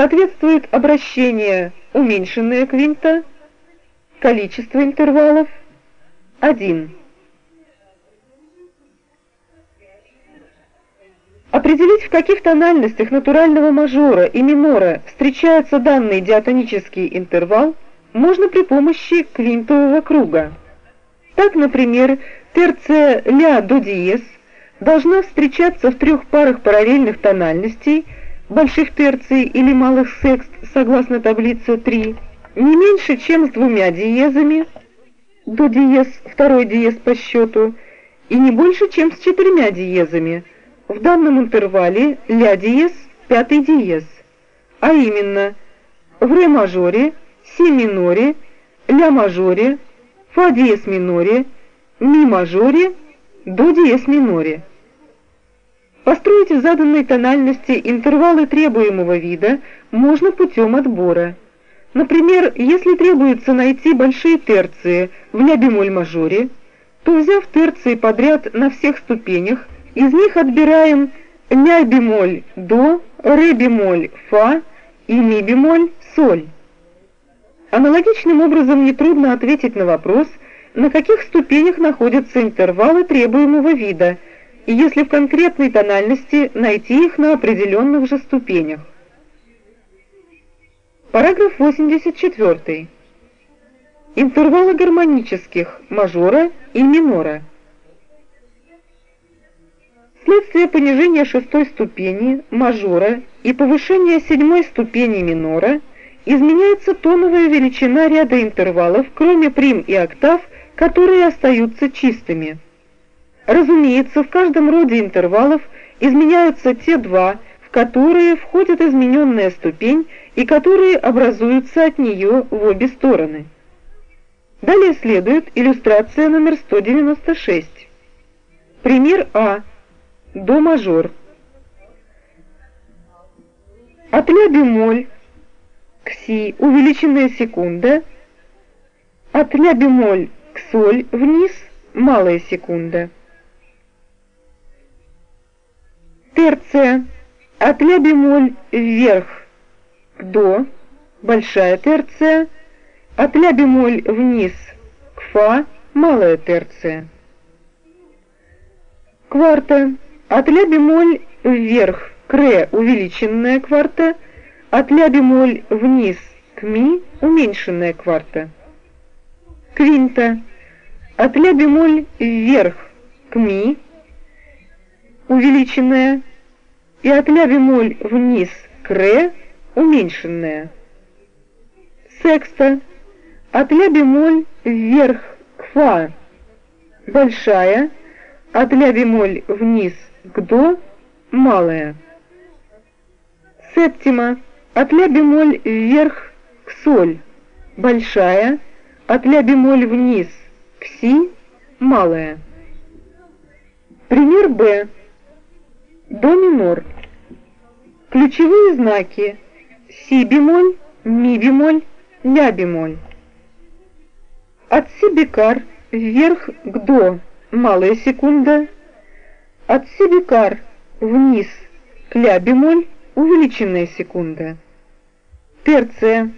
соответствует обращение уменьшенная квинта, количество интервалов 1. Определить, в каких тональностях натурального мажора и минора встречается данный диатонический интервал, можно при помощи квинтового круга. Так, например, терция ля до диез должна встречаться в трех парах параллельных тональностей больших терций или малых секст согласно таблице 3, не меньше, чем с двумя диезами, до диез, второй диез по счету, и не больше, чем с четырьмя диезами, в данном интервале ля диез, пятый диез, а именно в ре мажоре, си миноре, ля мажоре, фа диез миноре, ми мажоре, до диез миноре. Построить в заданной тональности интервалы требуемого вида можно путем отбора. Например, если требуется найти большие терции в ля-бемоль мажоре, то взяв терции подряд на всех ступенях, из них отбираем ля-бемоль до, ре-бемоль фа и ми-бемоль соль. Аналогичным образом нетрудно ответить на вопрос, на каких ступенях находятся интервалы требуемого вида – если в конкретной тональности найти их на определенных же ступенях. Параграф 84. Интервалы гармонических мажора и минора. Вследствие понижения шестой ступени мажора и повышения седьмой ступени минора изменяется тоновая величина ряда интервалов, кроме прим и октав, которые остаются чистыми. Разумеется, в каждом роде интервалов изменяются те два, в которые входит измененная ступень и которые образуются от нее в обе стороны. Далее следует иллюстрация номер 196. Пример А. До мажор. От ля бемоль к си увеличенная секунда, от ля бемоль к соль вниз малая секунда. Терция. От ля бемоль вверх к до, большая терция. От ля бемоль вниз к фа, малая терция. Кварта. От ля бемоль вверх к ре, увеличенная кварта. От ля бемоль вниз к ми, уменьшенная кварта. Квинта. От ля бемоль вверх к ми, увеличенная, и от ля бемоль вниз к ре уменьшенная. Секста от ля бемоль вверх к фа большая, от ля бемоль вниз к до малая. Септима от ля бемоль вверх к соль большая, от ля бемоль вниз к си малая. Пример Б. До минор. Ключевые знаки си бемоль, ми бемоль, ля бемоль. От си бикар вверх к до малая секунда, от си бикар вниз ля бемоль увеличенная секунда. Терция.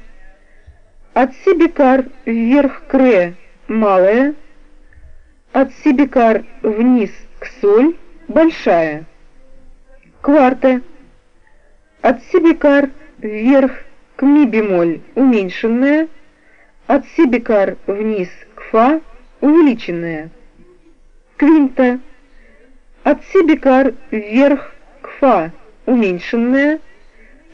От си бикар вверх к ре малая, от си бикар вниз к соль большая. Кварта. От си бикар вверх к ми бемоль уменьшенная, от си бикар вниз к фа увеличенная. Квинта. От си бикар вверх к фа уменьшенная,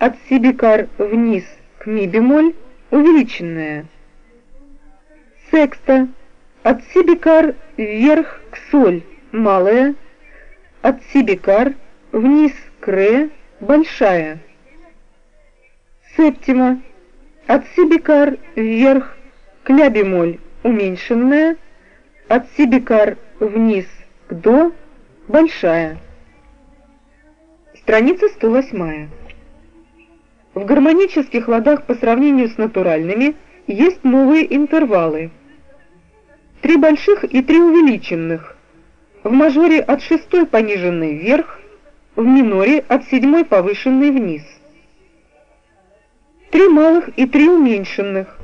от си бикар вниз к ми бемоль увеличенная. Секста. От си бикар вверх к соль малая, от си бикар вниз к ре большая. Септима от си бикар вверх к ля бемоль уменьшенная, от си бикар вниз к до большая. Страница 108. В гармонических ладах по сравнению с натуральными есть новые интервалы. Три больших и три увеличенных. В мажоре от шестой пониженной вверх, в миноре от седьмой повышенной вниз. три малых и три уменьшенных.